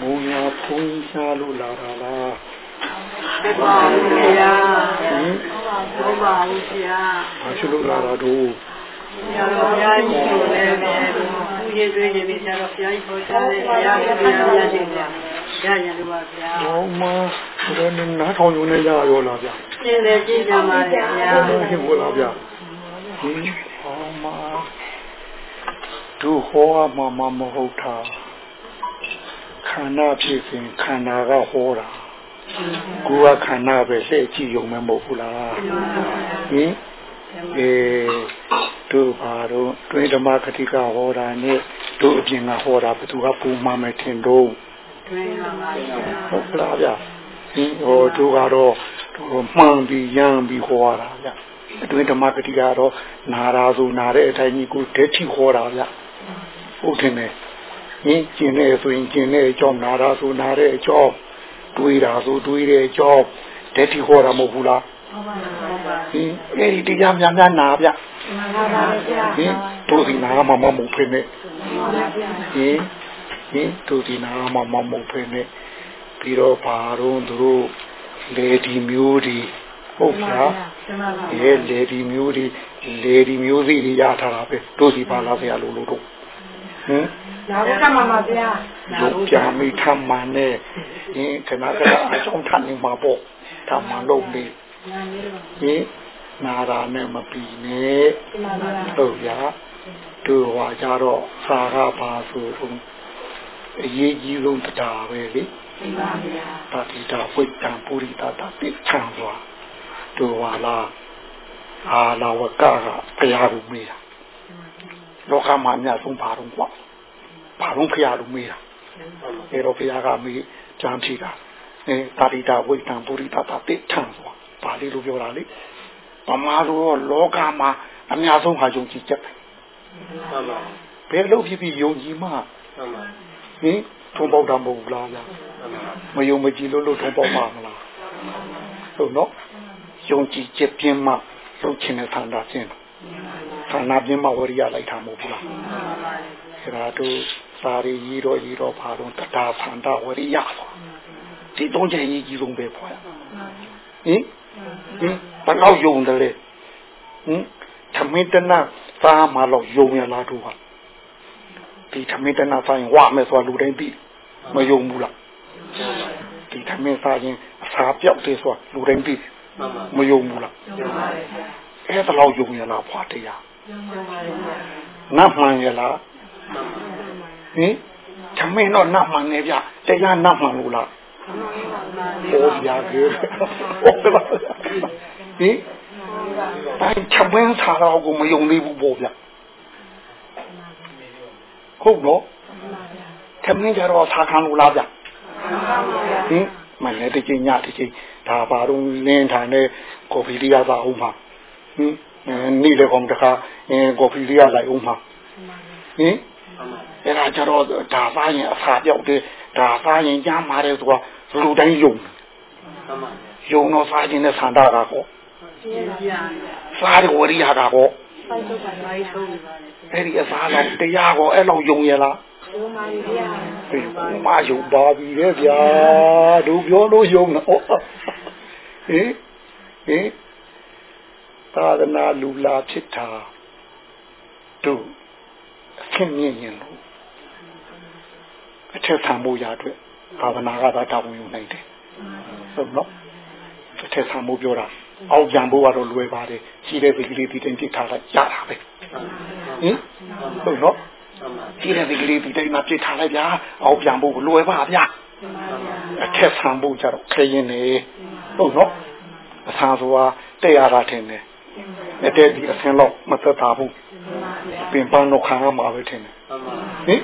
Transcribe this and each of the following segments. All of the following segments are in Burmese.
မုံညာဖုံးရှားလို့လာတာလားတပါဘူးဗျာဟင်ဟုတ်ပါဘူးဗျာဘာဖြစ်လို့လာတာတို့ဆရာတော်ဘုရားကြီးကိုလည်းပဲသူရေးသွေးနေပြီဆရာတော်ဘုရားကြီးပေါ်ချတယ်ဘုရားကြီးဘုရားကြီးရှင်ဗျာရရလို့ပါဗျာဟောမဒါနဲ့နားထောင်ရုံနဲ့ရရောလားဗျာရှင်းတယ်ကြည့်ကြပါလေဗျာရှင်းဖို့လားဗျာဟင်ဟောမတို့ဟောမှာမမဟုတ်တာ ခန္ဓာဖြစ်စဉ်ခန္ဓာကဟောတာကိုယ်ကခန္ဓာပဲလှည့်ကြည့်ရုံနဲ့မဟုတ်ဘူးလားဟင်အဲတို့ဘာတို့တွင်ဓမ္မကတိကဟောတာနဲ့တို့အပြင်ကဟောတာဘယ်သူကပူမှမယ်ထင်တော့တွင်ပါပါဟုတ်လားဗျဟင်ဟောတို့ကတော့တို့မှန်ပြီးရမ်းပြီးဟောတာဗျအတွင်ဓမ္မကတိကတော့နာရာဆိုနာတဲ့အတိုင်းကြီးကိုဓာတ်ချီဟောတာဗျဟုတ်တယ် နဲ့ဟင်ကျင်နေဆိုရင်ကျင်နေအကြောင်းနာရာဆိုနာတဲ့အကြောင်းတွေးတာဆိုတွေးတဲ့အကြောင်းဓာတ်ချီဟောတာမဟုတ်ဘူးလားဟင်အဲ့ဒီတရားများများနာဗျဟင်တို့ဒီနာမမမဖိနေဟင်ဟင်တို့ဒီနာမမမဖိနေပြီးတော့ဘာတော့သူတို့လေဒီမျိုးဒီဟုတ်လားအဲလေဒီမျိုးဒီလေဒီမျိုးစီတွေရထားတာပဲတို့စီပါလားဆရာလို့လို့တို့ ဟင်နာဘုကမှာပါဗျာတို့ကြာမိထမ်းမှန်နဲ့ဟင်ခဏခဏအကြောင်းထနေမှာပေါ့ထမ်းမှန်လို့ပြီးဟင်နာရာနဲ့မပြီးနဲ့ဟုတ်ဗျာတို့ဟောကြတော့စာကပါဆိုတော့အရေးကြီးဆုံးတရားပဲလေမှန်ပါဗျာတာတိတာဝိတ္တံပုရိသတာတိချံစွာတို့ဟာလားအာလာဝကကဘုရားကိုမေးတာ လောကမှာအများဆုံးဘာတော့ကွာဘာတော့ဘုရားကိုမေးတာအဲတော့ဘုရားကမေးကြံဖြေတာအဲတာတိတာဝိတ္တံပုရိသတာတိချံစွာပါဠိလိုပြောတာလေဗမာလိုလောကမှာအများဆုံးဟာယုံကြည်ချက်ပဲမှန်ပါဘယ်လိုဖြစ်ဖြစ်ယုံကြည်မှမှန်ပါဟင်ထုံပေါက်တာမဟုတ်ဘူးလားဗျာမယုံမကြည်လို့လို့ထုံပေါက်မှာမလားဟုတ်နော်ယုံကြည်ချက်ပြင်းမှလုပ်ချင်တဲ့သန္တာပြင်း သန္တာပြင်းမှဝရိယလိုက်တာမဟုတ်ဘူးလားအဲဒါတို့စာရီကြီးတော့ကြီးတော့ဘာလို့တတာသန္တာဝရိယဆိုဒီသုံးချက်ကြီးကြီးဆုံးပဲဖွာဟင်ဟင်ဘယ်တော့ယုံတယ်လေဟင်သမင်တနာသားမလို့ယုံရလားတို့ဟာဒီသမင်တနာဆိုင်ဝါမယ်ဆိုတာလူတိုင်းသိမယုံဘူးလားဒီသမင်စားရင်အစာပြောက်တယ်ဆိုတာလူတိုင်းသိမယုံဘူးလားအဲ့ဒါတော့ယုံရလားဖွာတရား နတ်မှန်ရလားဟင်သမင်တော့နတ်မှန်နေဗျတရားနတ်မှန်လို့လားဟောပြခဲ့ဟုတ်လားဟင်တိုင်းချမင်းစားတော့ကိုမယုံသေးဘူးပေါ့ဗျဟုတ်နော်သမင်းကြတော့စားခံလို့လားဗျဟင်မနေ့တချင်းညတချင်းဒါပါတော့လင်းထန်တဲ့ကော်ဖီလေးရပါအောင်ပါဟင် နေ့လေကောင်တခါကော်ဖီလေးရလိုက်အောင်ပါဟင်အဲ့ဒါကြတော့ဒါစားရင်အစာပြောက်တယ်ဒါစားရင်ကြမ်းပါတယ်ဆိုတာလူတိုင်းယုံယုံတော့စားခြင်းနဲ့ဆန္ဒကကောစားရဝရိယကကောအဲ့ဒီအစားတော့တရားကောအဲ့လောက်ယုံရလားယုံပါဗျာမယုံပါပြီလေဗျာတို့ပြောလို့ယုံတော့ဟင်ဟင် သာသနာလူလာဖြစ်တာတို့အခင်မြင်ရင်လို့အထက်ဆံမှုရအတွက်သာသနာကသာတာဝန်ယူနိုင်တယ်ဟုတ်နော်တစ်ထက်ဆံမိုးပြောတာအောက်ပြန်ဖို့ကတော့လွယ်ပါတယ်ရှိတဲ့ဗီကလေးဒီတိုင်းပြစ်ထားလိုက်ရတာပဲဟင်ဟုတ်နော်ရှိတဲ့ဗီကလေးဒီတိုင်းမှာပြစ်ထားလိုက်ဗျာအောက်ပြန်ဖို့လွယ်ပါဗျာအထက်ဆံဖို့ကြတော့ခရင်နေဟုတ်နော်အဆာဆိုတာတဲ့ရတာထင်တယ် အတဲ့ဒီအဆင်းတော့မသက်သာဘူးပင်ပန်းတော့ခံရမှာပဲထင်တယ်ဟင်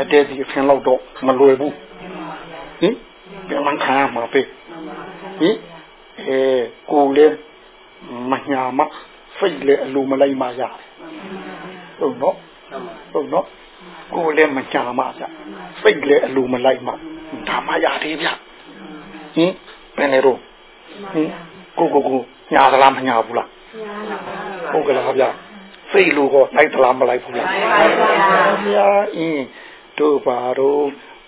အတဲ့ဒီအဆင်းတော့တော့မလွယ်ဘူးဟင်ပြန်မှခံရမှာပဲဟင်အဲကိုလည်းမညာမစိတ်လည်းအလိုမလိုက်မှရတယ်ဟုတ်နော်ဟုတ်နော်ကိုလည်းမညာမဗျစိတ်လည်းအလိုမလိုက်မှဒါမှရတယ်ဗျဟင်ဘယ်နဲ့တော့ဟင်ကိုကိုကိုညာသလားမညာဘူးလား ဟုတ်ကဲ့လားဗျစိတ်လိုကောလိုက်သလားမလိုက်ဘူးလားဗျာအင်းတို့ပါတော့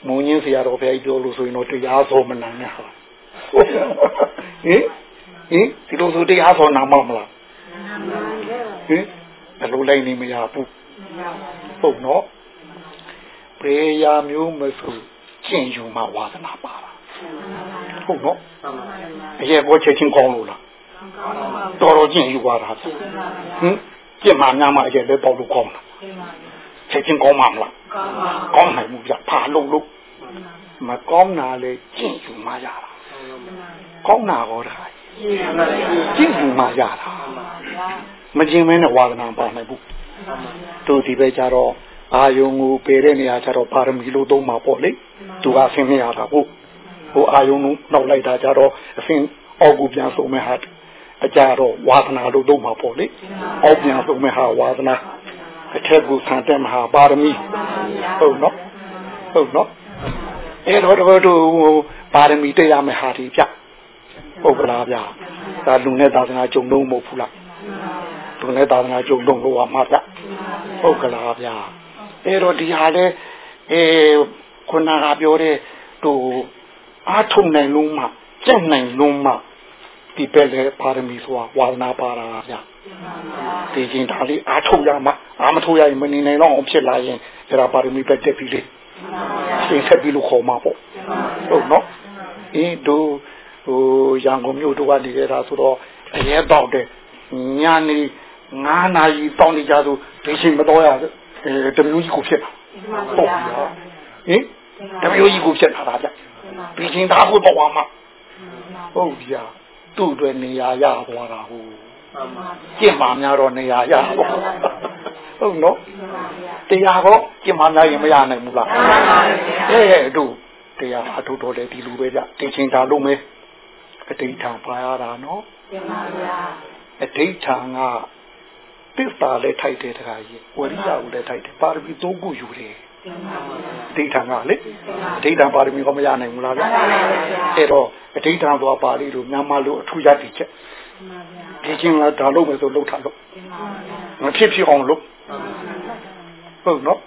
မုံကြီးဆရာတော်ဘုရားကြီးပြောလို့ဆိုရင်တော့တရားဆုံးမနိုင်နဲ့ဟာဟင်ဟင်ဒီလိုဆိုတရားဆုံးနာမမလားဟင်ဘယ်လိုလိုက်နေမရဘူးဟုတ်နော်ပေရာမျိုးမဆိုကျင့်ယူမှဝါသနာပါတာဟုတ်နော်အရေးပေါ်ချက်ချင်းကောင်းလို့လား တော်တော်ကျင့်ယူပါတာဟင်ကျင့်မှများမှအရေးလည်းပေါ့လို့ကောင်းတာချက်ချင်းကောင်းမှမလားကောင်းနိုင်မှုပြဖာလို့လို့မကောင်းတာလေကျင့်ယူမှရတာကောင်းတာရောတခါကျင့်ယူမှရတာမကျင့်မဲနဲ့ဝါသနာပါနိုင်ဘူးတို့ဒီပဲကြတော့အာယုံကိုပယ်တဲ့နေရာကျတော့ပါရမီလို့သုံးမှာပေါ့လေသူကအဆင်းမရတာဟုတ်ဟိုအာယုံ ਨੂੰ နောက်လိုက်တာကြတော့အဆင်းအောက်ကိုပြန်ဆုံးမဲ့ဟာ အကြတော့ဝါသနာလို့သုံးမှာပေါ့လေအောက်ပြန်ဆုံးမဲ့ဟာဝါသနာအထက်ကိုဆန်တဲ့မဟာပါရမီဟုတ်နော်ဟုတ်နော်အဲ့တော့တို့တို့ပါရမီတက်ရမယ့်ဟာဒီပြဟုတ်ကလားဗျာဒါလူနဲ့သာသနာကြုံတော့မဟုတ်ဘူးလားလူနဲ့သာသနာကြုံတော့လို့ရမှာဗျဟုတ်ကလားဗျာအဲ့တော့ဒီဟာလဲအဲခုနကပြောတဲ့သူအားထုတ်နိုင်လုံးမှကြက်နိုင်လုံးမှ ဒီပဲလေပါရမီဆိုတာဝါသနာပါတာဗျာဒီချင်းဒါလေးအားထုတ်ရမှအားမထုတ်ရရင်မနေနိုင်တော့အောင်ဖြစ်လာရင်အဲ့ဒါပါရမီပဲတက်ပြီလေရှင်းဆက်ပြီးလို့ခေါ်မှာပေါ့ဟုတ်နော်အင်းတို့ဟိုရန်ကုန်မြို့တို့ကနေကြတာဆိုတော့အရင်တော့တဲ့ညနေ9နာရီတောင်းနေကြဆိုဒီချိန်မတော်ရအဲတမျိုးကြီးကိုဖြစ်တာဟုတ်ပြီဟင်တမျိုးကြီးကိုဖြစ်တာဗျဒီချင်းသားကိုတော့မှာဟုတ်ပြီ သူ့အတွက်နေရာရသွားတာဟုတ်ကျင့်မှများတော့နေရာရပေါ့ဟုတ်နော်တရားကောကျင့်မှများရင်မရနိုင်ဘူးလားအဲအဲတို့တရားအထုတော်တယ်ဒီလိုပဲကြဒီချင်းသာလုံးမဲအတိဋ္ဌံပါရတာနော်အတိဋ္ဌံကသစ္စာလည်းထိုက်တယ်တခါကြီးဝရိယကိုလည်းထိုက်တယ်ပါရမီသုံးခုယူတယ် အဋ္ဌံကလေအဋ္ဌံပါရမီကမရနိုင်ဘူးလားဗျအဲ့တော့အဋ္ဌံသွားပါဠိလိုမြန်မာလိုအထူးရတည်ချက်ဒီချင်းကဒါလို့ပဲဆိုလှုပ်ထားလို့မဖြစ်ဖြစ်အောင်လုပ်ဟုတ်နော်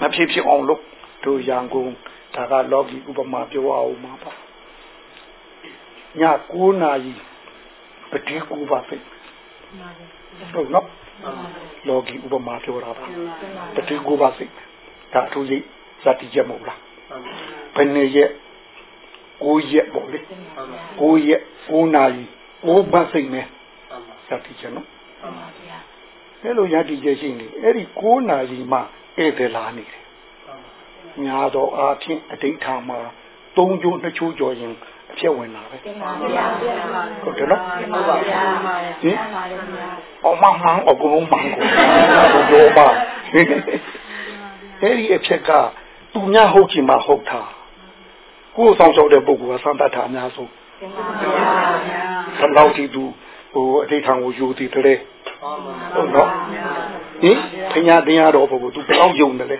မဖြစ်ဖြစ်အောင်လုပ်တို့ရန်ကုန်ဒါကလောကီဥပမာပြောအောင်မှာပါည9နာရီပတိကူပါပဲဟုတ်နော်လောကီဥပမာပြောတာပါပတိကူပါစိတ် ဒါအထူးကြီးဇာတိချက်မဟုတ်လားဘယ်နှစ်ရက်9ရက်ပေါ့လေ9ရက်9နာရီ9ဘတ်စိတ်နဲ့ဇာတိချက်နော်အဲ့လိုယတိချက်ရှိနေအဲ့ဒီ9နာရီမှဧည့်သည်လာနေတယ်ညာတော့အားဖြင့်အဋ္ဌာမှာ၃ကျိုးနှစ်ချိုးကျော်ရင်အဖြစ်ဝင်လာပဲဟုတ်တယ်နော်ဟင်အောင်မမှန်အကုန်လုံးမှန်ကိုပြောပါ အဲ့ဒီအဖြစ်ကသူများဟုတ်ချင်မှဟုတ်တာကိုယ်ဆောင်ရှောက်တဲ့ပုဂ္ဂိုလ်ကစံတတ်တာအများဆုံးဘယ်လောက်ဒီသူဟိုအဋ္ဌာကိုယူတည်တယ်ဟုတ်နော်ဟင်ဖညာတရားတော်ဘုရားသူဘယ်လောက်ယုံတယ်လဲ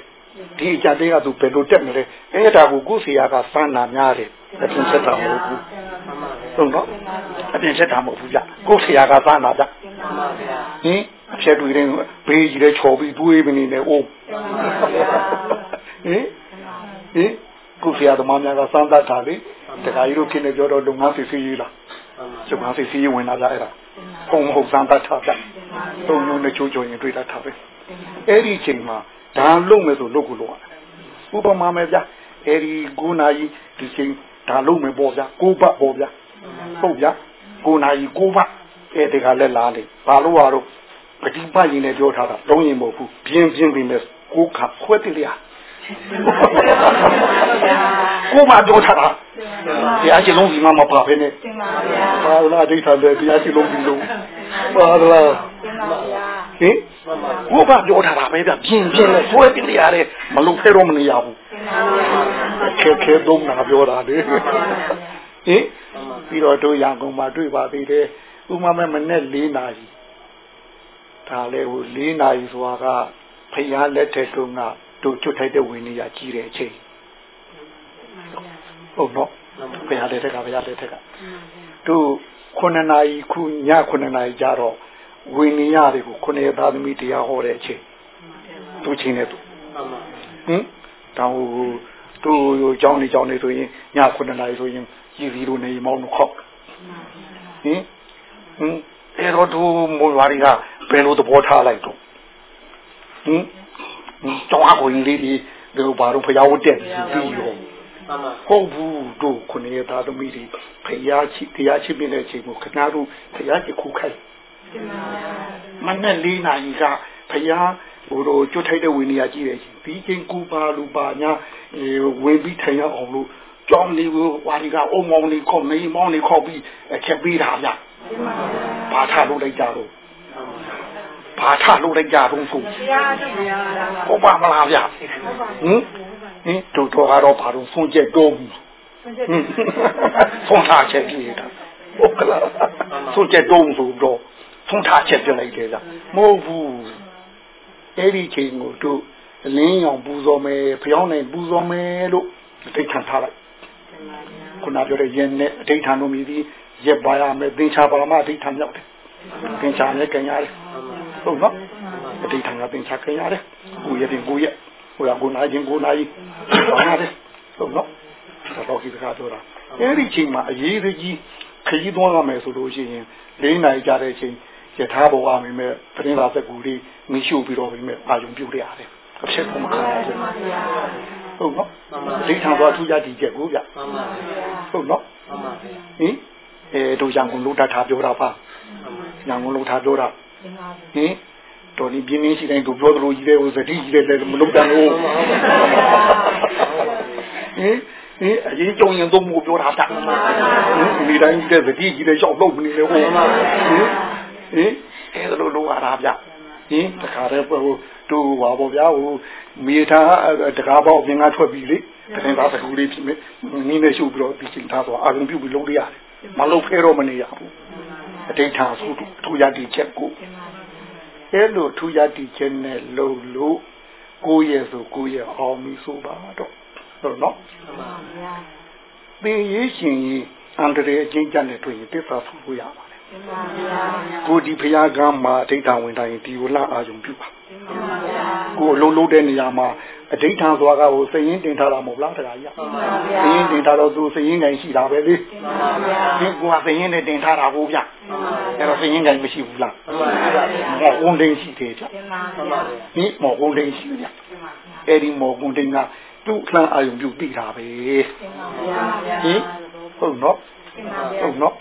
ဒီအကြတဲ့ကသူဘယ်လိုတက်မလဲအဲ့ဒါကိုကိုယ်ဆရာကစမ်းနာများတယ်အပြင်ချက်တာမဟုတ်ဘူးဟုတ်နော်အပြင်ချက်တာမဟုတ်ဘူးကြကိုယ်ဆရာကစမ်းနာကြဟင်အ ဖြက်တွေတဲ့ဘေးကြီးတဲ့ချော်ပြီးတွေးမနေနဲ့အိုးဟင်ဟင်ကိုယ်ဆရာသမားများကစမ်းတတ်တာလေတခါကြီးတို့ခင်နေကြတော့လုပ်ငန်းစီစီရေးလားလုပ်ငန်းစီစီရေးဝင်လာကြအဲ့ဒါဘုံမဟုတ်စမ်းတတ်တာဗျသုံးလုံးနဲ့ချိုးချိုးရင်တွေ့တတ်တာပဲအဲ့ဒီချိန်မှာဒါလုံးမယ်ဆိုလုပ်ကိုလုပ်ရဥပမာမယ်ဗျအဲ့ဒီ9နာရီဒီချိန်ဒါလုံးမယ်ပေါ့ဗျ9ဘတ်ပေါ့ဗျဟုတ်ဗျ9နာရီ9ဘတ်အဲ့ဒီကလည်းလားလေဘာလို့ရတော့ ပฏิပတ်ရင်လည်းပြောထားတာလုံးရင်မဟုတ်ဘူးပြင်းပြင်းပြီးမဲ့ကိုခါခွဲတိလျာကိုမပြောထားတာတရားရှိလုံးဒီမှာမပါဘဲနဲ့ပါလားဒိဋ္ဌာလည်းတရားရှိလုံးဒီလုံးပါလားဟင်ကိုကပြောထားတာပဲဗျပြင်းပြင်းနဲ့ဆွဲပြနေရတယ်မလုံဖဲတော့မနေရဘူးခဲခဲသုံးတာပြောတာလေဟင်ပြီးတော့တို့ရန်ကုန်မှာတွေ့ပါသေးတယ်ဥမာမဲ့မနဲ့၄နာရီ ဒါလည်းဟို၄နာရီဆိုတာကဖယားလက်ထက်တုန်းကတို့ချွတ်ထိုက်တဲ့ဝိနည်းရကြီးတဲ့အချိန်ဟုတ်နော်ဘုရားလက်ထက်ကဘုရားလက်ထက်ကတို့9နာရီခုည9နာရီကြတော့ဝိနည်းရတွေကို9ရက်သားသမီးတရားဟောတဲ့အချိန်သူချင်းနဲ့သူဟင်တောင်သူကြောင်းနေကြောင်းနေဆိုရင်ည9နာရီဆိုရင်ရည်စီလိုနေမောင်းတော့ခောက်ဟင်ဟင်အဲ့တော့သူမွန်ဝါရီက ဘယ်လိုသဘောထားလိုက်တော့ဟင်ကျောင်းအကိုကြီးလေးဒီဒီဘာလို့ဖျားဝတ်တက်ပြီးရောဟုတ်ဘူးတို့ခုနေသားသမီးတွေဖျားချစ်တရားချစ်ပြတဲ့ချိန်ကိုခဏတို့ဖျားချစ်ခုခိုက်မနဲ့လေးနာရီကဖျားဟိုတော့ကျွတ်ထိုက်တဲ့ဝိနည်းကြီးတယ်ဒီချင်းကူပါလူပါညာဝင်ပြီးထိုင်ရအောင်လို့ကြောင်းလေးကိုဝါဒီကအုံမောင်းလေးခေါ်နေမောင်းလေးခေါ်ပြီးချက်ပေးတာဗျဘာထလို့လိုက်ကြတော့ ဘာထလို့လိုက်ကြတော့ဆိုဟုတ်ပါမလားဗျဟင်ဟင်တို့တော့ကတော့ဘာလို့ဆုံးချက်တော့ဘူးဆုံးထားချက်ပြေးတာဟုတ်ကလားဆုံးချက်တော့ဆိုတော့ဆုံးထားချက်ပြလိုက်တယ်ဗျမဟုတ်ဘူးအဲ့ဒီချိန်ကိုတို့အလင်းရောင်ပူဇော်မယ်ဖျောင်းနိုင်ပူဇော်မယ်လို့အတိတ်ခံထားလိုက်ခုနပြောတဲ့ယင်းနဲ့အတိတ်ခံလို့မြည်ပြီးရက်ပါရမယ်သင်္ချာပါမအတိတ်ခံရောက်တယ်သင်္ချာနဲ့ကြင်ရတယ် ဟုတ်နော်အတိတ်ခံကသင်္ချာကြင်ရတယ်ကိုရတဲ့ကိုရဟိုကကိုနာခြင်းကိုနာကြီးပါရတယ်ဟုတ်နော်တော့ဒီကပြောတာအဲ့ဒီချိန်မှာအရေးကြီးခကြီးသွားရမယ်ဆိုလို့ရှိရင်၄နိုင်ကြတဲ့ချိန်ယထာဘောအမိမဲ့ပရိသတ်ကူလေးမီးရှို့ပြီးတော့ပြီးမဲ့အာယုံပြုတ်ရတယ်အဖြစ်ကမခံရဘူးဟုတ်နော်ဒိဋ္ဌံသွားထူးကြတည်ချက်ကိုဗျဟုတ်နော်ဟင်အဲတို့ရံကုန်လို့တတ်ထားပြောတာပါရံကုန်လို့ထားပြောတာ ဟင်တော်ဒီပြင်းပြင်းရှိတိုင်းသူပြောသလိုကြီးတဲ့ဟိုစတိကြီးတဲ့လည်းမလုပ်တတ်ဘူးဟင်ဟင်အရင်ကြုံရင်တော့မို့ပြောတာတတ်ဟင်ဒီတိုင်းကြီးတဲ့စတိကြီးတဲ့ရောက်တော့မနေလေဟိုဟင်ဟင်အဲလိုလိုရတာဗျဟင်တခါတည်းဟိုတို့ပါပေါ့ဗျာဟိုမိသားတကားပေါက်ပြင်ကထွက်ပြီးလေတရင်သားစကူလေးဖြစ်မယ်နင်းနဲ့ရှုပ်ပြီးတော့ဒီချိန်သားဆိုအာရုံပြုပြီးလုပ်ရတယ်မလုပ်ဖဲတော့မနေရဘူး အတိတ်ထာဆိုထူရတိချက်ကိုအဲလိုထူရတိချက်နဲ့လုံလို့ကိုယ့်ရဲ့ဆိုကိုယ့်ရဲ့အောင်ပြီဆိုပါတော့ဟုတ်နော်သင်ရေးရှင်ကြီးအန္တရာယ်အချင်းကြတဲ့တွေ့ရင်တစ္ဆာဆူလို့ရပါတယ်ကိုဒီဖရာကမှာအဋ္ဌာဝင်တိုင်းဒီကိုလှအာယုံပြုပါကိုလုံးလုံးတဲ့နေရာမှာ အဋ္ဌာသွားကဟိုစရင်တင်ထားတာမဟုတ်လားတရားကြီးစရင်တင်ထားတော့သူစရင်ကန်ရှိတာပဲလေဒီကွာစရင်နဲ့တင်ထားတာဘူးဗျအဲ့တော့စရင်ကန်မရှိဘူးလားမော်ကုန်တင်ရှိတယ်ဗျဒီမော်ကုန်တင်ရှိဗျအဲ့ဒီမော်ကုန်တင်ကသူ့လှအာယုံပြုပြီးတာပဲဟင်ဟုတ်နော်ဟုတ်နော်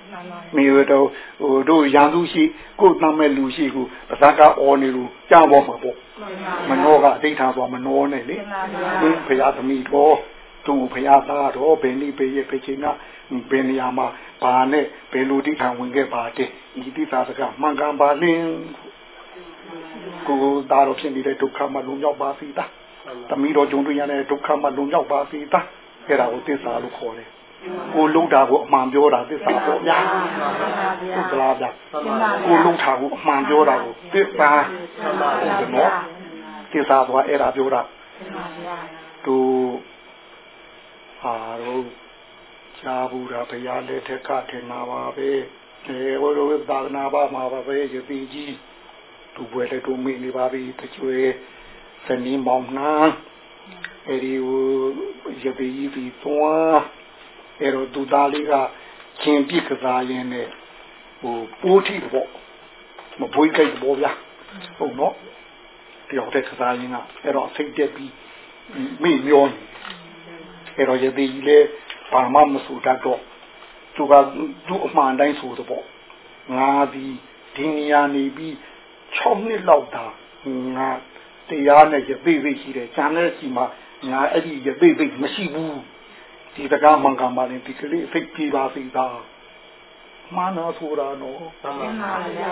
မိတို့ဟိုတို့ရန်သူရှိကိုယ်တမ်းမဲ့လူရှိကိုပဇာကအော်နေလို့ကြားပေါ်မှာပေါ့ မနောကအတိတ်ထားသွားမနောနဲ့လေဘုရားသမီးတော်သူဘုရားသားတော်ဘယ်နည်းဘယ်ရဲ့ဘယ်ချိန်ကဘယ်နေရာမှာဘာနဲ့ဘယ်လိုတိထံဝင်ခဲ့ပါတဲ့ဒီတိသာစကမှန်ကန်ပါလင်းကိုသားတော်ဖြစ်နေတဲ့ဒုက္ခမှလုံရောက်ပါစေတာသမီးတော်ဂျုံတွေ့ရတဲ့ဒုက္ခမှလုံရောက်ပါစေတာအဲ့ဒါကိုသစ္စာလို့ခေါ်တယ် ကိုလုံးတာကိုအမှန်ပြောတာသစ္စာပေါ့ဗျာဟုတ်လားဗျာကိုလုံးတာကိုအမှန်ပြောတာကိုသစ္စာဟုတ်တယ်နော်သစ္စာဆိုတာအဲ့ဒါပြောတာသူဟာတော့ရှားဘူးတာဘုရားလက်ထက်ကထင်နာပါပဲအဲဟိုလိုသာသနာပါမှာပါပဲယတိကြီးသူပွဲလက်တို့မိနေပါပြီတချွေစနီးမောင်နာအဲဒီဟိုယတိကြီးပြီးသွား အဲ့တော့သူသားလေးကချင်းပြစ်ကစားရင်းနဲ့ဟိုပိုးထိပေါ့မပွေးကြိုက်ပေါ့ဗျာဟုတ်နော်တယောက်တည်းကစားရင်းကအဲ့တော့စိတ်တက်ပြီးမိမျောနေအဲ့တော့ယတိကြီးလည်းဘာမှမဆိုတတ်တော့သူကသူ့အမှန်တိုင်းဆိုတော့ငါဒီဒီနေရာနေပြီး6နှစ်လောက်တာငါတရားနဲ့ရသိသိရှိတယ်။ကျန်တဲ့စီမှာငါအဲ့ဒီရသိသိမရှိဘူး ဒီတကားမှန်ကန်ပါရင်ဒီကလေးစိတ်ကြည်ပါစေသာမှန်တော့ဆိုတာနော်မှန်ပါဗျာ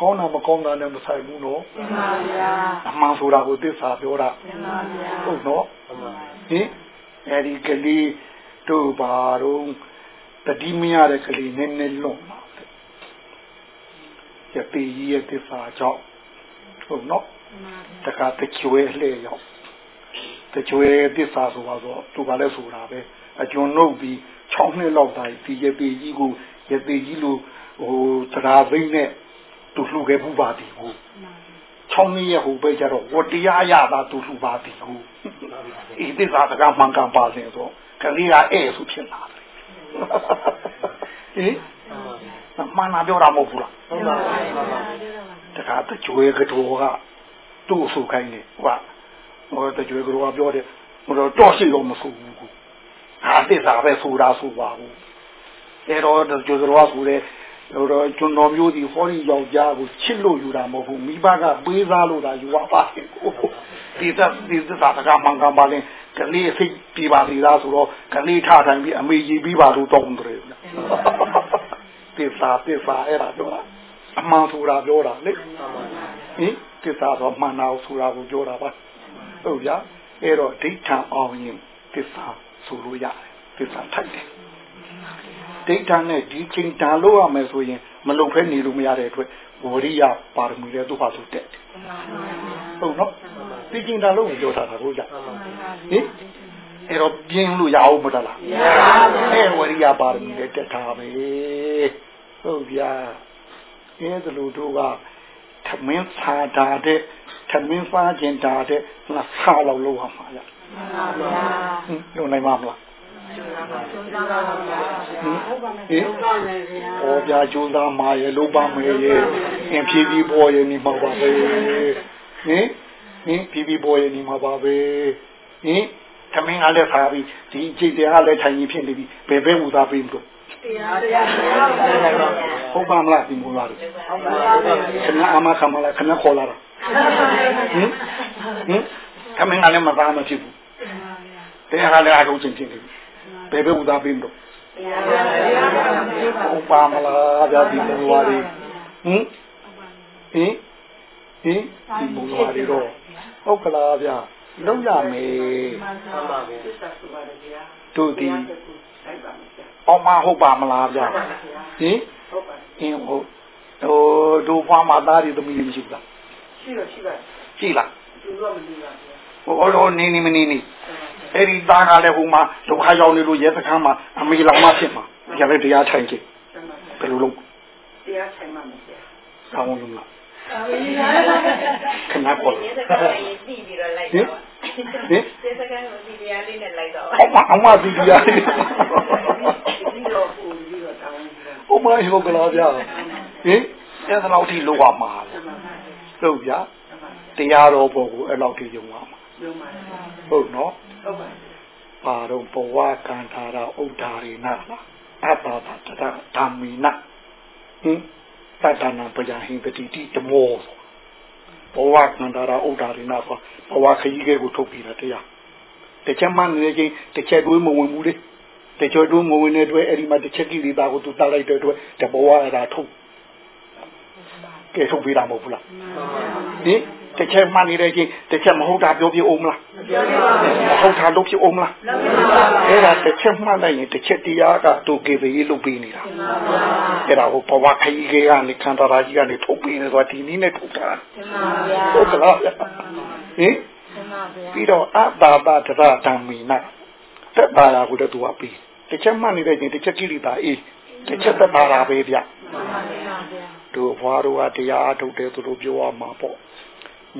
ကောင်းတာမကောင်းတာလည်းမဆိုင်ဘူးနော်မှန်ပါဗျာအမှန်ဆိုတာကိုသစ္စာပြောတာမှန်ပါဗျာဟုတ်နော်ဟင်အဲဒီကလေးတို့ပါတော့တတိမရတဲ့ကလေးနည်းနည်းလွန်ပါရပေကြီးရဲ့သစ္စာကြောင့်ဟုတ်နော်တခါတချွဲလှဲ့ရောက်တချွဲသစ္စာဆိုပါတော့သူကလည်းဆိုတာပဲ အကျွန်ုပ်ပြီး6နှစ်လောက်တိုင်ဒီရပေကြီးကိုရပေကြီးလိုဟိုတရားသိမ့်နဲ့သူလှူခဲ့ဘူးပါဒီကိုချောင်းကြီးရဲ့ဟိုဘက်ကျတော့ဝတရားရတာသူလူပါတီကိုဤသစ္စာစကားမှန်ကန်ပါစေတော့ကလေးကအဲ့ဆိုဖြစ်လာတယ်ဟင်မှန်လာပြောတာမဟုတ်ဘူးလားမှန်ပါပါတခါတကြွေကတော်ကသူ့ဆိုခိုင်းနေဟိုကဟိုတကြွေကတော်ကပြောတယ်ဟိုတော့တော့ရှိတော့မဆိုဘူးကို ဟာသစ္စာပဲဆိုတာဆိုပါဘူးအဲတော့တကြွေကတော်ကဆိုတယ်ဟိုတော့ကျွန်တော်မျိုးဒီဟောဒီယောက်ျားကိုချစ်လို့ယူတာမဟုတ်ဘူးမိဘကပေးစားလို့တာယူပါပါဒီသက်ဒီသက်သာကမှန်ကန်ပါလင်းကလေးစိတ်ပြပါသေးလားဆိုတော့ကလေးထထိုင်ပြီးအမေကြီးပြီးပါလို့တောင်းတယ်သစ္စာသစ္စာအဲ့ဒါတော့အမှန်ဆိုတာပြောတာလေဟင်သစ္စာတော့မှန်တာဆိုတာကိုပြောတာပါဟုတ်ဗျာအဲ့တော့ဒိဋ္ဌံအောင်ရင်သစ္စာ ဆိုလို့ရတယ်သစ္စာထိုက်တယ်ဒိဋ္ဌံနဲ့ဒီချိန်တန်လို့ရမယ်ဆိုရင်မလုံဖဲနေလို့မရတဲ့အတွက်ဝရိယပါရမီလည်းသူ့ဟာသူတက်တယ်ဟုတ်နော်ဒီချိန်တန်လို့ပြောတာကိုကြဟင်အဲ့တော့ပြင်းလို့ရအောင်မလားမရပါဘူးအဲဝရိယပါရမီလည်းတက်တာပဲဟုတ်ဗျာအဲဒါလို့တို့ကသမင်းစာတာတဲ့သမင်းစားခြင်းတာတဲ့ငါစားလောက်လို့ဟာမှာရမှန်ပါဗျာဟင် လုံနိုင်မှာမလားဟင်ဟောပြကျိုးသားမာရဲ့လုံးပါမယ်ရဲ့အင်ဖြည်းဖြည်းပေါ်ရဲ့နေမှာပါပဲဟင်ဟင်ဖြည်းဖြည်းပေါ်ရဲ့နေမှာပါပဲဟင်သမင်းကလည်းဖာပြီးဒီအကျိတ်တရားလည်းထိုင်ရင်ဖြစ်နေပြီဘယ်ဘဲဝူသားပြီးမလို့တရားတရားဟုတ်ပါမလားဒီမူလားဟုတ်ပါပါခဏအမခမလားခဏခေါ်လာတာဟင်ဟင် သမင်းကလည်းမသားမဖြစ်ဘူးတရားကလည်းအကုန်ချင်းဖြစ်နေပြီဘယ်ဘဲဝူသားပြီးမလို့ဟုတ်ပါမလားဗျာဒီမူလားဟင်ဟင်ဟင်ဒီမူလားတော့ဟုတ်ကလားဗျာလုံးရမယ်မှန်ပါပဲတို့ဒီအောင်မဟုတ်ပါမလားဗျာဟင်ဟုတ်ပါအင်းဟုတ်ဟိုတို့ဖွားမသားတွေသမီးတွေမရှိဘူးလားရှိတော့ရှိပါရှိလားသူကမနေပါဘူး ဟိုတော့နေနေမနေနေအဲ့ဒီသားကလည်းဟိုမှာဒုက္ခရောက်နေလို့ရဲစခန်းမှာအမေလောင်မဖြစ်မှာရတဲ့တရားထိုင်ကြည့်ဘယ်လိုလုပ်တရားထိုင်မှာမဖြစ်ကောင်းလို့လားခဏပေါ်လာပြီးပြီးတော့လိုက်တော့ဟင်စေစကန်ကိုဒီတရားလေးနဲ့လိုက်တော့အမအမဒီတရားလေးပြီးတော့ပူပြီးတော့တောင်းအမဟုတ်ကလားဗျာဟင်အဲ့ဒါလောက်ထိလောက်ပါမှာလို့ဗျာတရားတော်ပေါ်ကိုအဲ့လောက်ထိယုံပါ မှာယုံပါဟုတ်နော်ဟုတ်ပါပါတော့ဘဝကံထာရဥဒ္ဓာရိနာအတ္တတတဓမ္မိနာဟင်တတ္တနာပညာဟိပတိတိဓမောဘဝကံထာရဥဒ္ဓာရိနာဆိုဘဝခကြီးကဲကိုထုတ်ပြီးတာတရားတစ်ချက်မှနေချင်းတစ်ချက်တွေးမဝင်ဘူးလေတစ်ချက်တွေးမဝင်တဲ့အတွက်အဲ့ဒီမှာတစ်ချက်ကိလေသာကိုသူတတ်လိုက်တဲ့အတွက်တဘဝအဲ့ဒါထုတ်ကဲထုတ်ပြီးတာမဟုတ်ဘူးလားဟင် တစ်ချက်မှနေတဲ့ချင်းတစ်ချက်မဟုတ်တာပြောပြအောင်မလားမဟုတ်တာလုပ်ပြအောင်မလားအဲ့ဒါတစ်ချက်မှလိုက်ရင်တစ်ချက်တရားကတူကေပေလုပ်ပြီးနေတာအဲ့ဒါဟိုဘဝခကြီးကြီးကနေခန္ဓာရာကြီးကနေထုတ်ပြီးနေတော့ဒီနည်းနဲ့ထုတ်တာဟုတ်ကလားဟင်ပြီးတော့အတာတာတရဓမ္မိနာသက်ပါရာကိုတည်းသူကပြီးတစ်ချက်မှနေတဲ့ချင်းတစ်ချက်ကိလေသာအေးတစ်ချက်သက်ပါရာပဲဗျတို့ဘွားတို့ကတရားထုတ်တယ်သူတို့ပြောရမှာပေါ့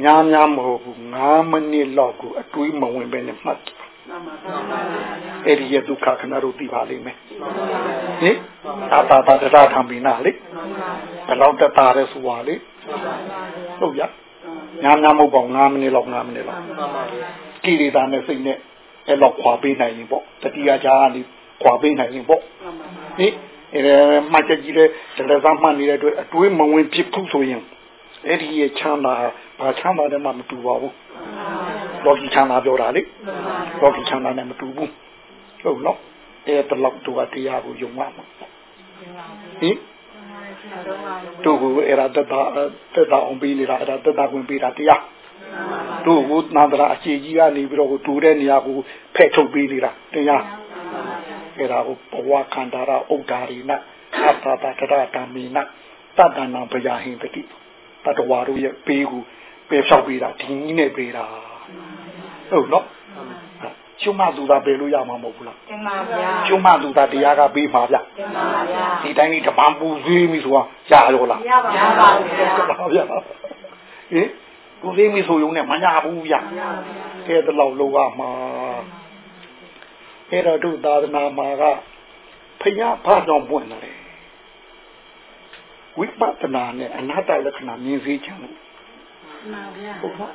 များများမဟုတ်ဘူး9မိနစ်လောက်ကိုအတွေးမဝင်ပဲနဲ့မှတ်အဲ့ဒီရဒုက္ခခဏတို့သိပါလိမ့်မယ်ဟင်သာတာတာတရာထံပြီးနာလေဘယ်လောက်တတာရဲဆိုပါလေဟုတ်ရများများမဟုတ်ပါဘူး9မိနစ်လောက်9မိနစ်လောက်ကိရိတာနဲ့စိတ်နဲ့အဲ့လောက်ခွာပေးနိုင်ရင်ပေါ့တတိယခြားကနေခွာပေးနိုင်ရင်ပေါ့ဟင်အဲမှတ်ချက်ကြီးတဲ့တရစားမှတ်နေတဲ့အတွက်အတွေးမဝင်ဖြစ်ဘူးဆိုရင်အဲ့ဒီရဲ့ချမ်းသာ ဘာချမ်းသာတယ်မှမတူပါဘူးလောကီချမ်းသာပြောတာလေလောကီချမ်းသာနဲ့မတူဘူးဟုတ်နော်အဲ့တလောက်တူတရားကိုယုံမှာဟင်တို့ကိုအဲ့ဒါတတတတအောင်ပြီးနေတာအဲ့ဒါတတဝင်ပြီးတာတရားတို့ကိုနန္ဒရာအခြေကြီးကနေပြီးတော့ကိုတူတဲ့နေရာကိုဖဲ့ထုတ်ပြီးနေတာတရားအဲ့ဒါကိုဘဝခန္ဓာရဥဒ္ဒါရိနအတ္တတတရတမိနတတ္တနာပယဟိတတိတတဝါတို့ရဲ့ပေးကို ပယ်ဖြောက်ပေးတာဒီနည်းနဲ့ပေးတာဟုတ်နော်ကျွမ်းမသူသာပယ်လို့ရမှာမဟုတ်ဘူးလားတင်ပါဗျာကျွမ်းမသူသာတရားကပေးမှာဗျတင်ပါဗျာဒီတိုင်းဒီဓမ္မပူသေးပြီဆိုတာရရောလားရပါပါဗျာဗျာဟင်သူသိမိဆိုရုံနဲ့မညာဘူးဗျအဲ့ဒါလောက်လောကမှာအဲ့တော့တို့သာသနာမှာကဖယားဘာကြောင့်ပွင့်တယ်ဝိပဿနာနဲ့အနာတ္တလက္ခဏာမြင်စေချင်လို့မှန်ဗျာ ဟုတ်ပါ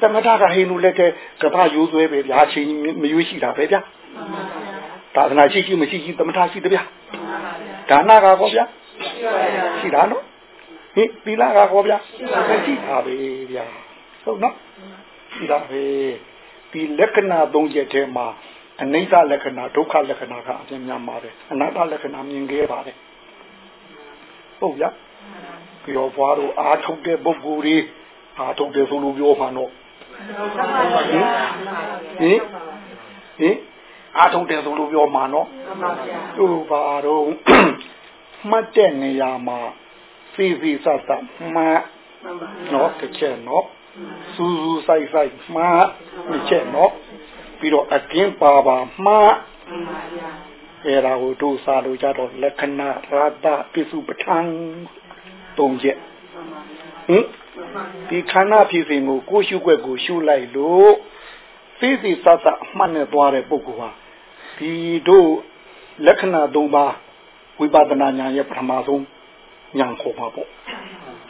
သမထကဟိနုလက်တဲ့ကပ္ပရိုးသွဲပဲဗျာချင်းမရွေးရှိတာပဲဗျာသာသနာရှိရှိမရှိရှိသမထရှိတယ်ဗျာဒါနကကောဗျာရှိတာနော်ဟင်သီလကကောဗျာရှိတာပဲဗျာဟုတ်နော်ရှိတာပဲဒီလက္ခဏာ၃ချက်ထဲမှာအနိစ္စလက္ခဏာဒုက္ခလက္ခဏာကအပြင်းများပါတယ်အနတ္တလက္ခဏာမြင်ခဲ့ပါတယ်ဟုတ်ဗျာပြောပွားတော့အာထုတ်တဲ့ပုဂ္ဂိုလ်တွေ အာထုတ်တယ်ဆိုလို့ပြောမှတော့ဟင်ဟင်ဟင်အာထုတ်တယ်ဆိုလို့ပြောမှနော်ဟုတ်ပါတော့မှတ်တဲ့နေရာမှာစီစီဆတ်ဆတ်မှတ်နော်တစ်ချက်နော်စူးစူးဆိုင်ဆိုင်မှတ်တစ်ချက်နော်ပြီးတော့အကင်းပါပါမှတ်အဲ့ဒါကိုတို့စားလို့ကြတော့လက္ခဏာရာတပိစုပဋ္ဌာန်သုံးချက် ဟင်ဒီခန္ဓာဖြစ်စဉ်ကိုကိုရှုွက်ကိုရှုလိုက်လို့သိသိသတ်သတ်အမှတ်နဲ့သွားတဲ့ပုဂ္ဂိုလ်ဟာဒီတို့လက္ခဏာ၃ပါးဝိပဿနာဉာဏ်ရဲ့ပထမဆုံးဉာဏ်ခေါ်မှာပေါ့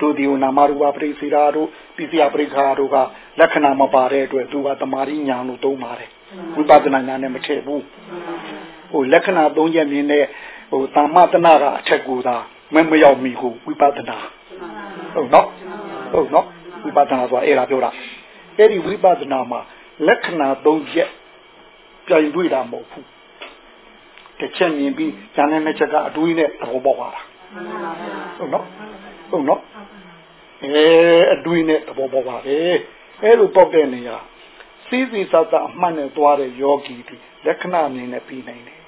တို့ဒီနာမရူပပရိစေရာတို့ပိစိယပရိခါတို့ကလက္ခဏာမပါတဲ့အတွက်သူကတမာရိညာလို့သုံးပါတယ်ဝိပဿနာဉာဏ်နဲ့မထည့်ဘူးဟိုလက္ခဏာ၃ချက်မြင်တဲ့ဟိုတာမတနာကအထက်ကူသာမမရောက်မီကိုဝိပဿနာဟုတ်နော် ဟုတ်နော်ဝိပဿနာဆိုတာအဲ့ဒါပြောတာအဲ့ဒီဝိပဿနာမှာလက္ခဏာ၃ချက်ပြိုင်တွေ့တာမဟုတ်ဘူးတစ်ချက်မြင်ပြီးဉာဏ်နဲ့နှစ်ချက်ကအတွေးနဲ့သဘောပေါက်လာတာဟုတ်နော်ဟုတ်နော်အဲအတွေးနဲ့သဘောပေါက်ပါတယ်အဲလိုပေါက်တဲ့နေရာစီးစီးသတ်သတ်အမှန်နဲ့သွားတဲ့ယောဂီဒီလက္ခဏာမြင်နဲ့ပြီးနိုင်တယ်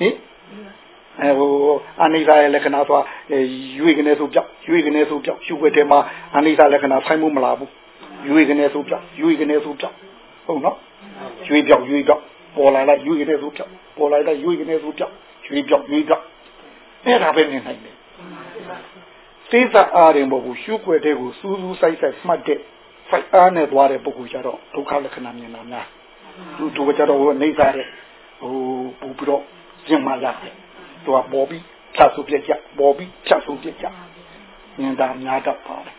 ဟင် အဲဟိုအနိစ္စရဲ့လက္ခဏာဆိုတာရွေကနေဆိုပြောက်ရွေကနေဆိုပြောက်ရှုွက်ထဲမှာအနိစ္စလက္ခဏာဆိုင်မှုမလာဘူးရွေကနေဆိုပြောက်ရွေကနေဆိုပြောက်ဟုတ်နော်ရွေပြောက်ရွေပြောက်ပေါ်လာလိုက်ရွေကနေဆိုပြောက်ပေါ်လာလိုက်ရွေကနေဆိုပြောက်ရွေပြောက်ရွေပြောက်အဲ့ဒါပဲမြင်နိုင်တယ်စိတ်သာအားရင်ဘုဘူးရှုွက်တဲ့ကိုစူးစူးဆိုင်ဆိုင်မှတ်တဲ့ဖိုက်အားနဲ့သွားတဲ့ပုဂ္ဂိုလ်ကြတော့ဒုက္ခလက္ခဏာမြင်တာများသူတို့ကြတော့နေစားတဲ့ဟိုပူပြီးတော့ပြင်မာရတယ် သူကပေါ်ပြီးဖြတ်ဆုပြက်ကြပေါ်ပြီးဖြတ်ဆုပြက်ကြဉာဏ်သာများတတ်ပါတယ်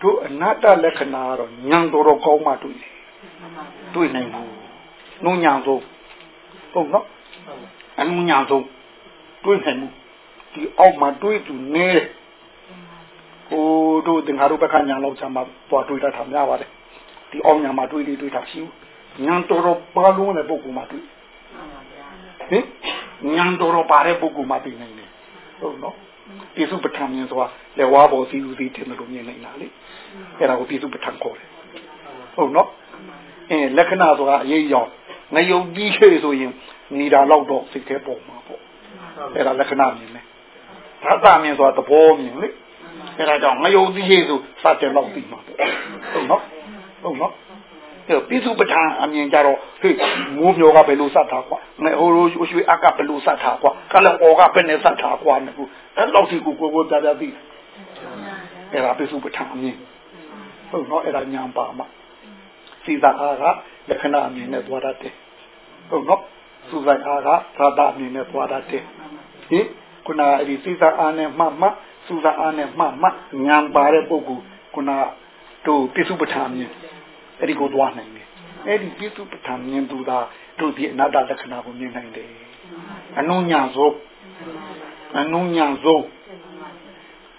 တို့အနတ္တလက္ခဏာကတော့ဉာဏ်တော်တော်ကောင်းမှတွေ့တယ်တွေ့နိုင်ဘူးနုညံဆုံးဟုတ်နော်အနုညံဆုံးတွေ့နိုင်ဘူးဒီအောက်မှာတွေ့သူနေဟိုတို့တင်္ဂါတို့ဘက်ကညာလောက်ချမ်းမှာပေါ်တွေ့တတ်တာများပါတယ်ဒီအောက်ညာမှာတွေ့လေးတွေ့တာရှိဘူးဉာဏ်တော်တော်ပါလုံးတဲ့ပုဂ္ဂိုလ်မှာတွေ့ဟင် ဉာဏ်တော်တော်ပါတဲ့ပုဂ္ဂိုလ်မှသိနိုင်တယ်ဟုတ်နော်ပြစုပဋ္ဌာန်မြင်ဆိုတာလက်ဝါးပေါ်စီဦးစီးတယ်လို့မြင်နိုင်တာလေအဲ့ဒါကိုပြစုပဋ္ဌာန်ခေါ်တယ်ဟုတ်နော်အဲလက္ခဏာဆိုတာအရေးရောက်ငယုံပြီးခေဆိုရင်နေတာတော့တော့စိတ်ထဲပေါ်မှာပေါ့အဲ့ဒါလက္ခဏာမြင်တယ်သတ္တမြင်ဆိုတာသဘောမြင်လေအဲ့ဒါကြောင့်ငယုံပြီးခေဆိုစတဲ့လောက်ပြီးမှာပေါ့ဟုတ်နော်ဟုတ်နော် အဲ့ပိစုပဋ္ဌာန်အမြင်ကြတော့ဟေ့မိုးမျောကဘယ်လိုစတ်တာကွာငဟိုလိုရွှေအကဘယ်လိုစတ်တာကွာကလအောကဘယ်နဲ့စတ်တာကွာနကူအဲ့လောက်ထိကိုကိုကိုကြကြသိအဲ့ဒါပိစုပဋ္ဌာန်အမြင်ဟုတ်နော်အဲ့ဒါညာပါမှာစီသာအားကလက္ခဏာအမြင်နဲ့သွားတတ်တယ်ဟုတ်နော်စူဇိုင်အားကသာတာအမြင်နဲ့သွားတတ်တယ်ဟင်ခုနအဲ့ဒီစီသာအားနဲ့မှမှစူဇာအားနဲ့မှမှညာပါတဲ့ပုဂ္ဂိုလ်ခုနတို့ပိစုပဋ္ဌာန်အမြင် အဲ့ဒီကိုသွားနိုင်တယ်အဲ့ဒီပိစုပဋ္ဌာန်မြင်သူသာတို့ဒီအနာတ္တလက္ခဏာကိုမြင်နိုင်တယ်အနုညာဆုံးအနုညာဆုံး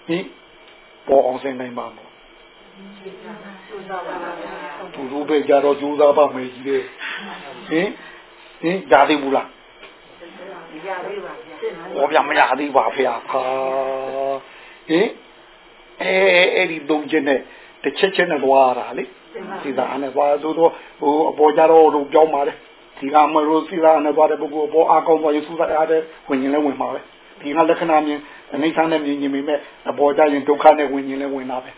ဒီပေါ်အောင်စင်နိုင်ပါမို့သူတို့ပဲကြတော့ကြိုးစားပါမယ်ကြီးလေဟင်ဟင်ဓာသေးဘူးလားရသေးပါဗျာဟောဗျာမရသေးပါဖေဟာဟင်အဲအဲ့ဒီသုံးချက်နဲ့တစ်ချက်ချက်နဲ့သွားတာလေ စီသာနဲ့သွားသူတို့ဟိုအပေါ်ကြတော့တို့ပြောင်းပါတယ်ဒီကမလို့စီသာနဲ့သွားတဲ့ပုဂ္ဂိုလ်အပေါ်အကောင်သွားရစူးစမ်းရတဲ့ဝင်ရင်လည်းဝင်ပါပဲဒီကလက္ခဏာမြင်အနေဆန်းနဲ့မြင်ရင်မိမဲ့အပေါ်ကြရင်ဒုက္ခနဲ့ဝင်ရင်လည်းဝင်တာပဲ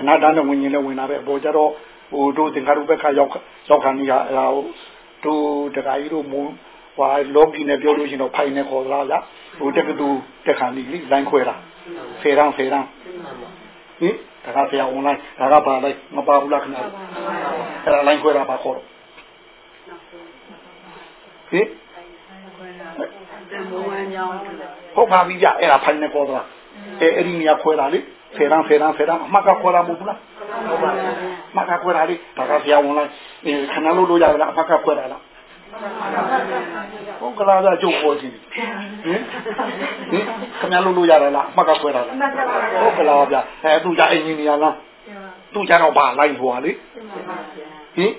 အနာတ္တနဲ့ဝင်ရင်လည်းဝင်တာပဲအပေါ်ကြတော့ဟိုတို့သင်္ခါရုပ္ပခရောက်ရောက်ခံနေရအဲဟိုတို့တခါကြီးတို့မူဟွာလောကီနဲ့ပြောလို့ရှိရင်တော့ဖိုင်နဲ့ခေါ်သလားဗျဟိုတက္ကသိုလ်တက်ခါနေလိလိုင်းခွဲတာဖေရန်ဖေရန် ဟဟင်ဒါကဆရာအွန်လိုင်းဒါကပါလိုက်မပါဘူးလားခင်ဗျာအဲ့ဒါလိုင်းခွဲတာပါခေါ်တော့ဟင်ဟုတ်ပါပြီကြအဲ့ဒါဖိုင်နေပေါ်တော့အဲအဲ့ဒီနေရာခွဲတာလေဆယ်တန်းဆယ်တန်းဆယ်တန်းအမှတ်ကခွဲတာမဟုတ်ဘူးလားဟုတ်ပါဘူးမှတ်ကခွဲတာလေဒါကဆရာဝန်လိုက်ခဏလို့လို့ရလားအမှတ်ကခွဲတာလား ဟုတ်ကလားကြုပ်ပေါ်ကြည့်ဟင်ဟင်ခင်ဗျားလို့လို့ရလားအမှတ်ကခွဲတာလားဟုတ်ကလားဗျအဲသူကြအင်ဂျင်နီယာလားသူကြတော့ဘာလိုက်ဟွာလေဟင်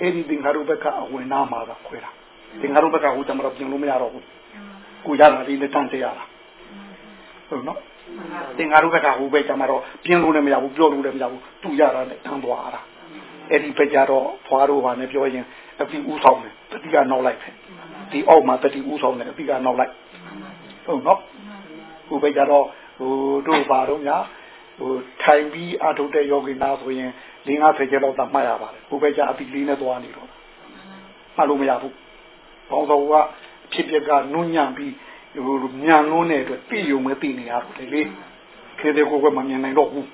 အဲ့ဒီတင်္ဂါရုဘက်ကအဝင်နာမှာကခွဲတာတင်္ဂါရုဘက်ကဟိုကျမတော့ပြင်လို့မရတော့ဘူးကိုရတာလေးလက်တန်းတရတာဟုတ်နော်တင်္ဂါရုဘက်ကဟိုဘက်ကျမတော့ပြင်းလို့လည်းမရဘူးပြောလို့လည်းမရဘူးသူရတာနဲ့တန်းသွားတာအဲ့ဒီဘက်ကျတော့ဖွားတို့ဘာနဲ့ပြောရင်အပြီးဥဆောင်တယ်တတိကနောက်လိုက်ပဲ ဒီအောက်မှာတတိဥဆောင်တယ်အပြီးကနောက်လိုက်ဟုတ်နော်ဟိုဘက်ကျတော့ဟိုတို့ဘာတော့ညာဟိုထိုင်ပြီးအထုတ်တဲ့ယောဂီနာဆိုရင်၄50ကျက်လောက်သာမှတ်ရပါတယ်ဟိုဘက်ကျအပြီးလေးနဲ့သွားနေတော့မှတ်လို့မရဘူးဘောင်းတော်ကဖြစ်ဖြစ်ကနုညံ့ပြီးဟိုညံလုံးတဲ့အတွက်သိုံမဲ့သိနေရတော့လေလေခေတဲ့ကိုကမမြင်နိုင်တော့ဘူး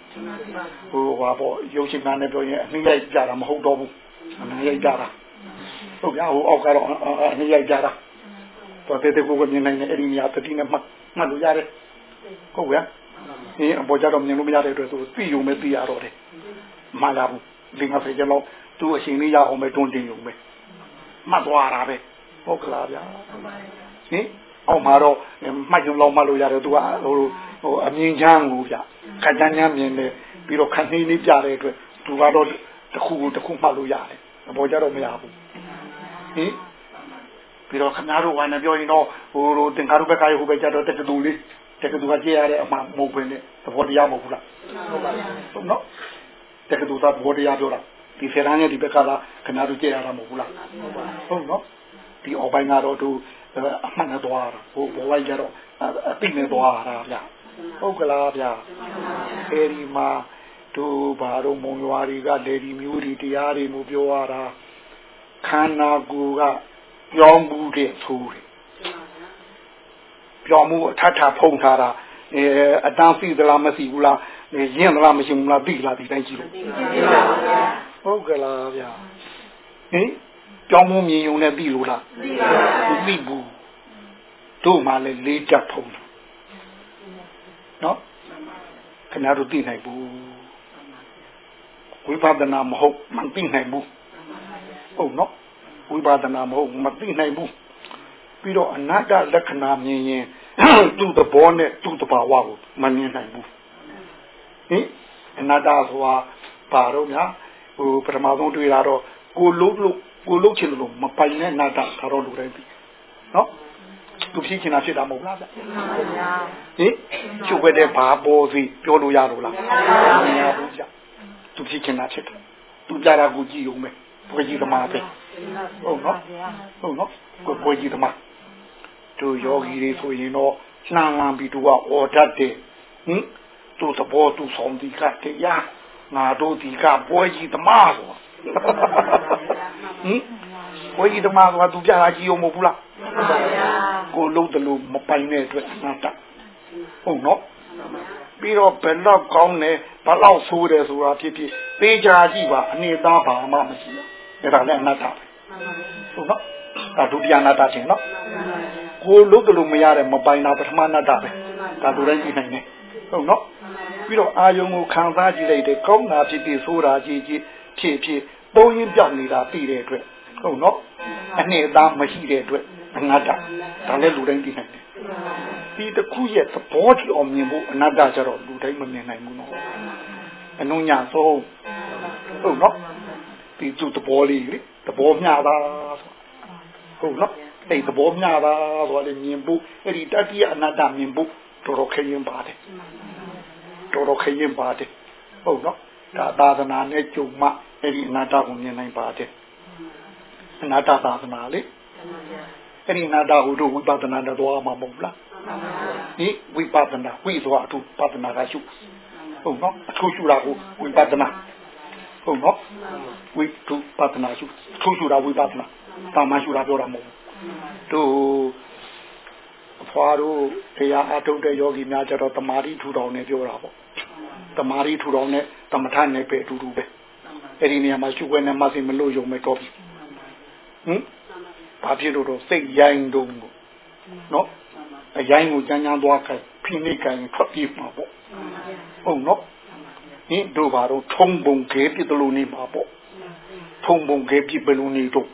ဟိုဟာပေါ့ရုပ်ရှင်ကနဲ့ပြောရင်အနှိမ့်ရိုက်ကြတာမဟုတ်တော့ဘူးအနှိမ့်ရိုက်ကြတာ ဟုတ်ပြဟိုအောက်ကတော့အနှိမ့်ရိုက်ကြတာတော့တဲ့ကိုကမြင်နိုင်တဲ့အဲ့ဒီနေရာတတိနဲ့မှတ်မှတ်လို့ရတယ်ဟုတ်ဗျာဒီအပေါ်ကြတော့မြင်လို့မရတဲ့အတွက်သူသိုံမဲ့သိရတော့တယ်မှန်လားဘူးဒီငါဖေးကြလို့သူအရှင်လေးရအောင်ပဲတွန်းတင်ုံပဲမှတ်သွားတာပဲဟုတ်ကလားဗျာဟင်အောက်မှာတော့မှတ်ကြုံလောက်မှတ်လို့ရတယ်သူကဟိုဟိုအမြင်ချမ်းကိုဗျခက်ချမ်းချမ်းမြင်တယ်ပြီးတော့ခက်နှင်းလေးပြတဲ့အတွက်သူကတော့တခုတခုမှတ်လို့ရတယ်အပေါ်ကြတော့မရဘူး ဟင်ပြီးတော့ခင်ဗျားတို့ကလည်းပြောရင်တော့ဟိုလိုတင်္ကာရုဘက်ကရဟိုဘက်ကြတော့တက္ကသိုလ်လေးတက္ကသိုလ်ကကြည့်ရတဲ့အမှမဟုတ်ဘဲနဲ့သဘောတရားမဟုတ်ဘူးလားဟုတ်ပါဘူးဟုတ်နော်တက္ကသိုလ်ကသဘောတရားပြောတာဒီဆယ်တန်းရဲ့ဒီဘက်ကလာခင်ဗျားတို့ကြည့်ရတာမဟုတ်ဘူးလားဟုတ်နော်ဒီအောက်ပိုင်းကတော့သူအမှန်နဲ့သွားတာဟိုဘဝကြီးကတော့အသိနဲ့သွားတာဗျဟုတ်ကလားဗျအဲဒီမှာတို့ဘာတို့မုံရွာတွေကလေဒီမျိုးတွေတရားတွေမျိုးပြောရတာ ခန္ဓာကိုယ်ကပြောင်းမှုတဲ့ဆိုတယ်ပြောင်းမှုအထထဖုံထားတာအဲအတန်းစီသလားမစီဘူးလားရင့်သလားမရှိဘူးလားသိလားဒီတိုင်းကြည့်လို့ဟုတ်ကလားဗျဟင်ကြောင်းမမြင်ုံနဲ့ပြီလို့လားသိပါဘူးသိဘူးတို့မှလည်းလေးတက်ဖုံးနော်ခင်ဗျားတို့သိနိုင်ဘူးဝိပဿနာမဟုတ်မသိနိုင်ဘူး ဟုတ်နော်ဝိပဿနာမဟုတ်မသိနိုင်ဘူးပြီးတော့အနတ္တလက္ခဏာမြင်ရင်သူ့သဘောနဲ့သူ့တဘာဝကိုမမြင်နိုင်ဘူးဟင်အနတ္တဆိုတာဘာတော့များဟိုပထမဆုံးတွေ့တာတော့ကိုလုံးလို့ကိုလုတ်ချင်လို့မပိုင်တဲ့နာတာဒါတော့လူတိုင်းပြီနော်သူဖြစ်ချင်တာဖြစ်တာမဟုတ်လားဗျဟင်ချုပ်ွက်တဲ့ဘာပေါ်စီပြောလို့ရတော့လားမရဘူးဗျသူဖြစ်ချင်တာဖြစ်တယ်သူကြတာကိုကြည့်ုံပဲ ဘွယ်ကြီးသမားပဲဟုတ်နော်ဟုတ်နော်ကိုဘွယ်ကြီးသမားသူယောဂီတွေဆိုရင်တော့နှမ်းလမ်းပြီးသူကအော်တတ်တယ်ဟင်သူသဘောသူဆောင်ဒီကတရားငါတို့ဒီကဘွယ်ကြီးသမားဆိုဟင်ဘွေကြီးတမကသူပြတာကြီးအောင်မဟုတ်ဘူးလားကိုလုံးတလို့မပိုင်တဲ့အတွက်အနာတဟုတ်နော်ပြီးတော့ဘယ်တော့ကောင်းတယ်ဘယ်တော့ဆိုးတယ်ဆိုတာဖြစ်ဖြစ်သေးချာကြည့်ပါအနေသားဘာမှမရှိဘူး ဒါလည်းအနာတဟုတ်နော်ဒါဒုတိယအနာတချင်းနော်ကိုလုံးတလို့မရတဲ့မပိုင်တာပထမအနာတပဲဒါလူတိုင်းကြည့်နိုင်တယ်ဟုတ်နော်ပြီးတော့အာယုံကိုခံစားကြည့်လိုက်တယ်ကောင်းတာဖြစ်ဖြစ်ဆိုးတာကြည့်ကြည့်ဖြစ်ဖြစ်ပုံရင်းပြောက်နေတာသိတဲ့အတွက်ဟုတ်နော်အနှစ်အသားမရှိတဲ့အတွက်အနတ္တဒါလည်းလူတိုင်းသိနိုင်တယ်ဒီတစ်ခုရဲ့သဘောတည်အောင်မြင်ဖို့အနတ္တကြတော့လူတိုင်းမမြင်နိုင်ဘူးနော်အနုညာဆုံးဟုတ်နော် ဒီသူသဘောလေးလေသဘောမျှတာဟုတ်နော်အဲ့သဘောမျှတာဆိုလည်းမြင်ဖို့အဲ့ဒီတတိယအနတ္တမြင်ဖို့တော်တော်ခရင်ပါတယ်တော်တော်ခရင်ပါတယ်ဟုတ်နော်ဒါသာသနာနဲ့ကြုံမှအဲ့ဒီအနာတကိုမြင်နိုင်ပါတယ်အနာတသာသနာလေအဲ့ဒီအနာတကိုတို့ဝိပဿနာနဲ့သွားမှာမဟုတ်လားဒီဝိပဿနာဝိသွားအထုပဿနာကရှုဟုတ်နော်အထုရှုတာကိုဝိပဿနာ ဟုတ်နော်ဝိတုပဿနာရှုထုရှုတာဝိပဿနာတာမရှုတာပြောတာမဟုတ်တို့အဖွာတို့တရားအထုတ်တဲ့ယောဂီများကြတော့တမာတိထူထောင်နေပြောတာပေါ့တမာရီထူတော်နဲ့တမထနဲ့ပဲအတူတူပဲအဲ့ဒီနေရာမှာရှုခွဲနဲ့မသိမလို့ယုံမဲ့တော့ပြီဟင်ဘာဖြစ်လို့တော့စိတ်ရိုင်းတုံးကိုနော်အရိုင်းကိုကြမ်းကြမ်းသွားခိုင်ဖိနှိပ်ခိုင်ထွက်ပြေးမှာပေါ့ဟုတ်နော် ဟင်တို့ဘာတော့ထုံပုံခဲပြစ်တလို့နေမှာပေါ့ထုံပုံခဲပြစ်ဘယ်လိုနေတော့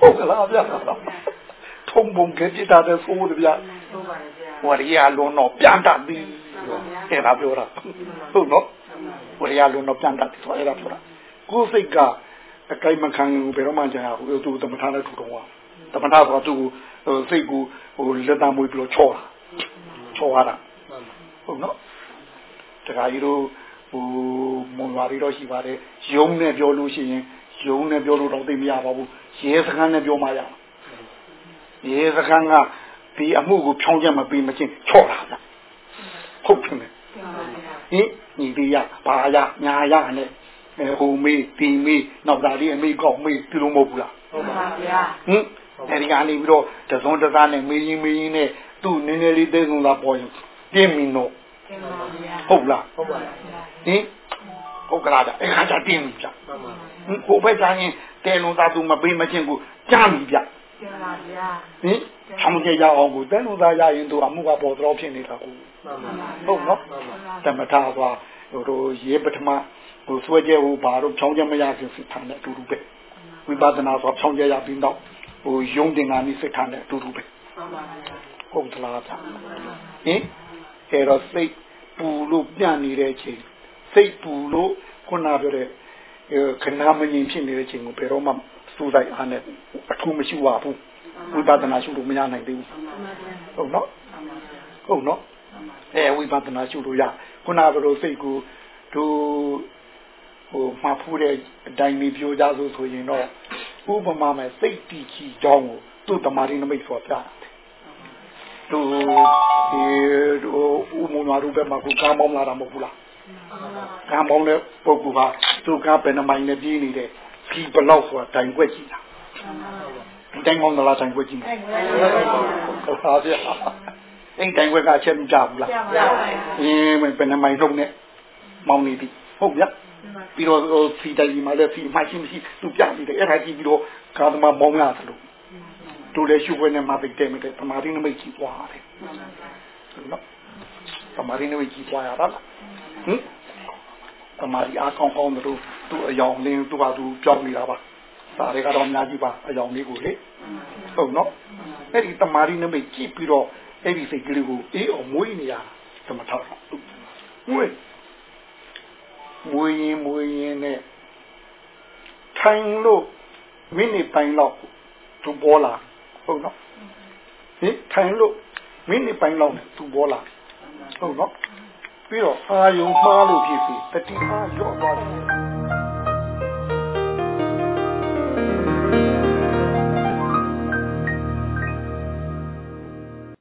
ဟုတ်ကလားဗျာထုံပုံခဲပြစ်တာတဲ့ဆိုးတယ်ဗျာဝရိယလုံးတော့ပြန်တတ်ပြီအဲ့ဒါပြောတာဟုတ်နော်ဝရိယလုံးတော့ပြန်တတ်ပြီဆိုအဲ့ဒါပြောတာကိုယ်စိတ်ကအကိုင်မခံဘူးဘယ်တော့မှကြာဘူးသူသမထနဲ့ထူတော့သမထဆိုတော့သူစိတ်ကိုဟိုလက်သားမွေးပြီးတော့ချောတာချောရတာ ဟုတ်နော်တခါကြီးတို့ဟိုမွန်ရွာတွေတော့ရှိပါတယ်ယုံနဲ့ပြောလို့ရှိရင်ယုံနဲ့ပြောလို့တော့သိမရပါဘူးရဲစခန်းနဲ့ပြောမှရရဲစခန်းကဒီအမှုကိုဖြောင်းချက်မပေးမချင်းချော့တာဗျဟုတ်ပြီဟင်ညီလေးရဘာရညာရနဲ့ဟိုမေးတီမေးနောက်သားလေးအမေကောက်မေးဒီလိုမဟုတ်ဘူးလားဟုတ်ပါဗျာဟင်အဲဒီကနေပြီးတော့တစုံတသားနဲ့မေးရင်မေးရင်နဲ့သူ့နည်းနည်းလေးသိဆုံးလာပေါ်ရင် ပြင်းမီနော်ဟုတ်လားဟုတ်ပါဟင်ဟုတ်ကလားဗျအဲ့ခါကျတင်းပြီဗျဟင်ကိုပဲတိုင်းရင်တဲလုံးသားသူမပေးမချင်းကိုကြားပြီဗျပြန်ပါဗျာဟင်ဆောင်းကြရအောင်ကိုတဲလုံးသားရရင်သူအမှုကပေါ်တော့ဖြစ်နေတာကိုဟုတ်နော်တမထားသွားဟိုတို့ရေပထမဟိုဆွဲကြဟိုဘာတို့ဖြောင်းကြမရခင်စစ်ထားတဲ့အတူတူပဲဝိပဿနာဆိုဖြောင်းကြရပြီးတော့ဟိုယုံတင်တာနိစစ်ထားတဲ့အတူတူပဲဟုတ်သလားဗျဟင် အဲ့တော့စိတ်ပူလို့ပြနေတဲ့ချိန်စိတ်ပူလို့ခုနပြောတဲ့ခဏမငြိမ်ဖြစ်နေတဲ့ချိန်ကိုဘယ်တော့မှစူးစိုက်အားနဲ့အထူးမရှိပါဘူးဝိပဿနာရှုလို့မရနိုင်သေးဘူးဟုတ်နော်ဟုတ်နော်အဲဝိပဿနာရှုလို့ရခုနပြောစိတ်ကိုတို့ဟိုမှားဖူးတဲ့အတိုင်းမျိုးပြောကြဆိုဆိုရင်တော့ဥပမာမဲ့စိတ်တီချီကြောင်းကိုသူ့တမာရင်းနမိတ်ဆိုပြတာ သူဒီတို့ဥမုံနာတို့ဘက်မှာကိုကားမောင်းလာတာမဟုတ်ဘူးလားကားမောင်းတဲ့ပုဂ္ဂိုလ်ကသူကဘယ်နှမိုင်နဲ့ပြေးနေတဲ့ဖီဘလောက်ဆိုတာတိုင်ွက်ကြည့်တာတိုင်မောင်းလာတိုင်ွက်ကြည့်ဟုတ်ပါဗျာအဲ့တိုင်ွက်ကအချက်မကြဘူးလားအင်းဘယ်နှမိုင်လုံးနဲ့မောင်းနေပြီဟုတ်ဗျာပြီးတော့ဖီတိုင်ဒီမှာလည်းဖီမရှိမရှိသူပြနေတယ်အဲ့ဒါကြည့်ပြီးတော့ကာသမာမောင်းရတယ်လို့ တို့လည်းရှုခွင့်နဲ့မသိတဲ့မြတဲ့တမာရင်းနမိတ်ကြီးသွားတယ်နော်တမာရင်းနမိတ်ကြီးသွားရတာဟင်တမာရီအားကောင်းကောင်းတို့သူ့အယောင်လင်းသူ့ဟာသူပြောင်းနေတာပါဒါတွေကတော့အများကြီးပါအယောင်လေးကိုလေဟုတ်နော်အဲ့ဒီတမာရီနမိတ်ကြည့်ပြီးတော့အဲ့ဒီစိတ်ကလေးကိုအေးအောင်မွေးနေရသမထမွေးမွေးရင်မွေးရင်နဲ့ထိုင်လို့မိနစ်ပိုင်းလောက်သူပေါ်လာ ဟုတ်နော်ဟင်ထိုင်လို့မိနစ်ပိုင်းလောက်သူပေါ်လာဟုတ်နော်ပြီးတော့အာယုံမှားလို့ဖြစ်စီတတိအားရော့သွားတယ်